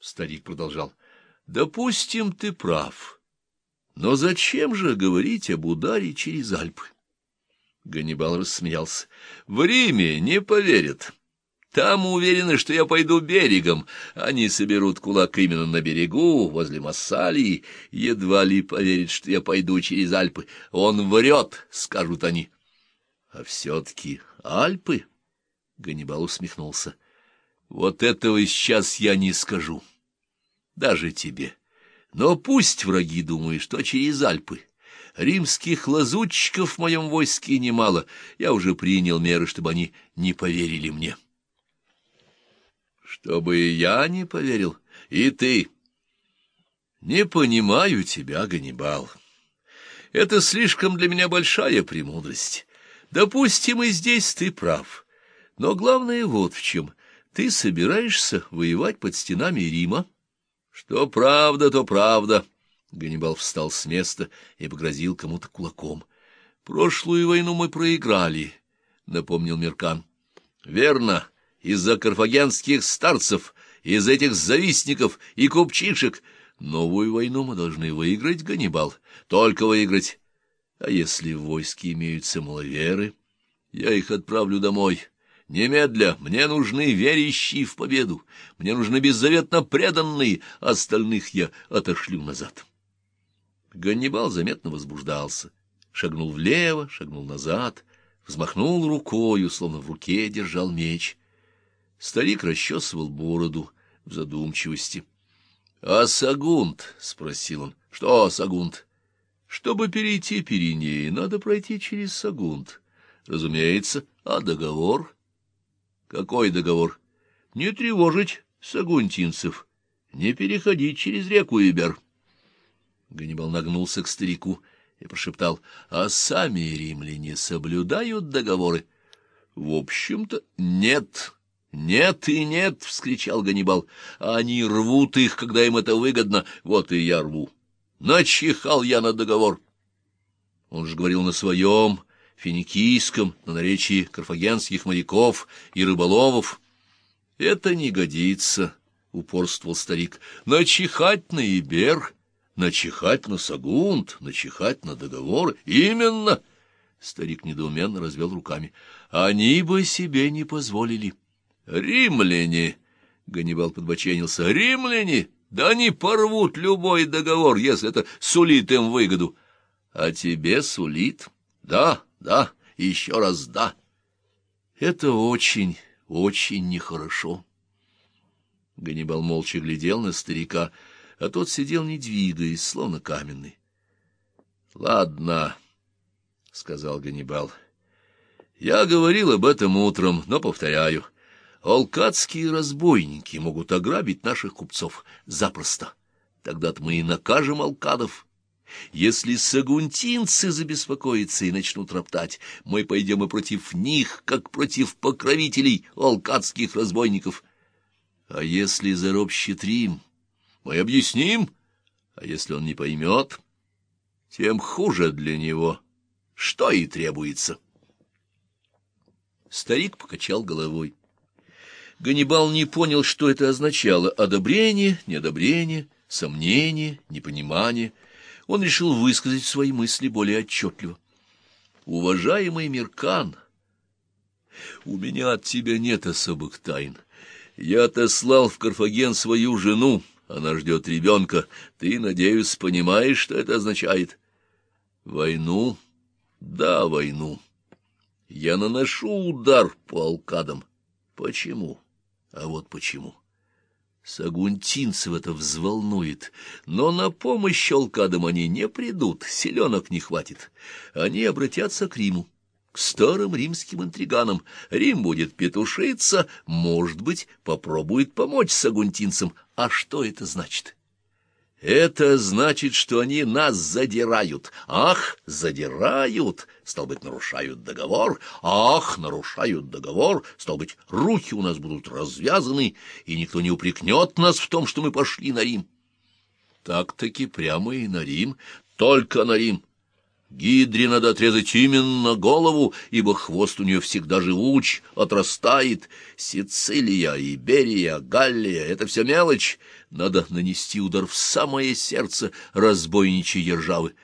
Старик продолжал. — Допустим, ты прав. Но зачем же говорить об ударе через Альпы? Ганнибал рассмеялся. — В Риме не поверят. Там уверены, что я пойду берегом. Они соберут кулак именно на берегу, возле Массалии. Едва ли поверят, что я пойду через Альпы. Он врет, скажут они. — А все-таки Альпы? Ганнибал усмехнулся. — Вот этого сейчас я не скажу. Даже тебе. Но пусть враги думают, что через Альпы. Римских лазутчиков в моем войске немало. Я уже принял меры, чтобы они не поверили мне. — чтобы я не поверил, и ты. Не понимаю тебя, Ганнибал. Это слишком для меня большая премудрость. Допустим, и здесь ты прав. Но главное вот в чем. Ты собираешься воевать под стенами Рима? Что правда, то правда. Ганнибал встал с места и погрозил кому-то кулаком. Прошлую войну мы проиграли, — напомнил Меркан. — Верно из-за карфагенских старцев, из этих завистников и купчишек. Новую войну мы должны выиграть, Ганнибал, только выиграть. А если в войске имеются маловеры, я их отправлю домой. Немедля, мне нужны верящие в победу, мне нужны беззаветно преданные, остальных я отошлю назад. Ганнибал заметно возбуждался, шагнул влево, шагнул назад, взмахнул рукою, словно в руке держал меч — Старик расчесывал бороду в задумчивости. — А Сагунт? — спросил он. — Что Сагунт? — Чтобы перейти Пиренеи, надо пройти через Сагунт. Разумеется. А договор? — Какой договор? — Не тревожить сагунтинцев, не переходить через реку Ибер. Ганнибал нагнулся к старику и прошептал, — А сами римляне соблюдают договоры? — В общем-то, нет. «Нет и нет!» — вскричал Ганнибал. «Они рвут их, когда им это выгодно. Вот и я рву. Начихал я на договор». Он же говорил на своем, финикийском, на наречии карфагенских моряков и рыболовов. «Это не годится», — упорствовал старик. «Начихать на Ибер, начихать на Сагунт, начихать на договор. Именно!» Старик недоуменно развел руками. «Они бы себе не позволили». Римляне, — Ганнибал подбоченился, — римляне, да они порвут любой договор, если это сулит им выгоду. А тебе сулит? Да, да, еще раз да. Это очень, очень нехорошо. Ганнибал молча глядел на старика, а тот сидел, не двигаясь, словно каменный. — Ладно, — сказал Ганнибал. — Я говорил об этом утром, но повторяю — Алкадские разбойники могут ограбить наших купцов запросто. Тогда-то мы и накажем алкадов. Если сагунтинцы забеспокоятся и начнут роптать, мы пойдем и против них, как против покровителей алкадских разбойников. А если заробщит Рим, мы объясним, а если он не поймет, тем хуже для него, что и требуется. Старик покачал головой. Ганнибал не понял, что это означало — одобрение, неодобрение, сомнение, непонимание. Он решил высказать свои мысли более отчетливо. «Уважаемый Миркан, у меня от тебя нет особых тайн. Я отослал в Карфаген свою жену, она ждет ребенка. Ты, надеюсь, понимаешь, что это означает?» «Войну? Да, войну. Я наношу удар по алкадам. Почему?» А вот почему. Сагунтинцев это взволнует, но на помощь алкадам они не придут, селенок не хватит. Они обратятся к Риму, к старым римским интриганам. Рим будет петушиться, может быть, попробует помочь сагунтинцам. А что это значит? Это значит, что они нас задирают. Ах, задирают, стал быть, нарушают договор. Ах, нарушают договор, стал быть, руки у нас будут развязаны, и никто не упрекнет нас в том, что мы пошли на Рим. Так-таки прямо и на Рим, только на Рим. Гидре надо отрезать именно голову, ибо хвост у нее всегда живуч, отрастает. Сицилия, Иберия, Галлия — это все мелочь. Надо нанести удар в самое сердце разбойничьей державы.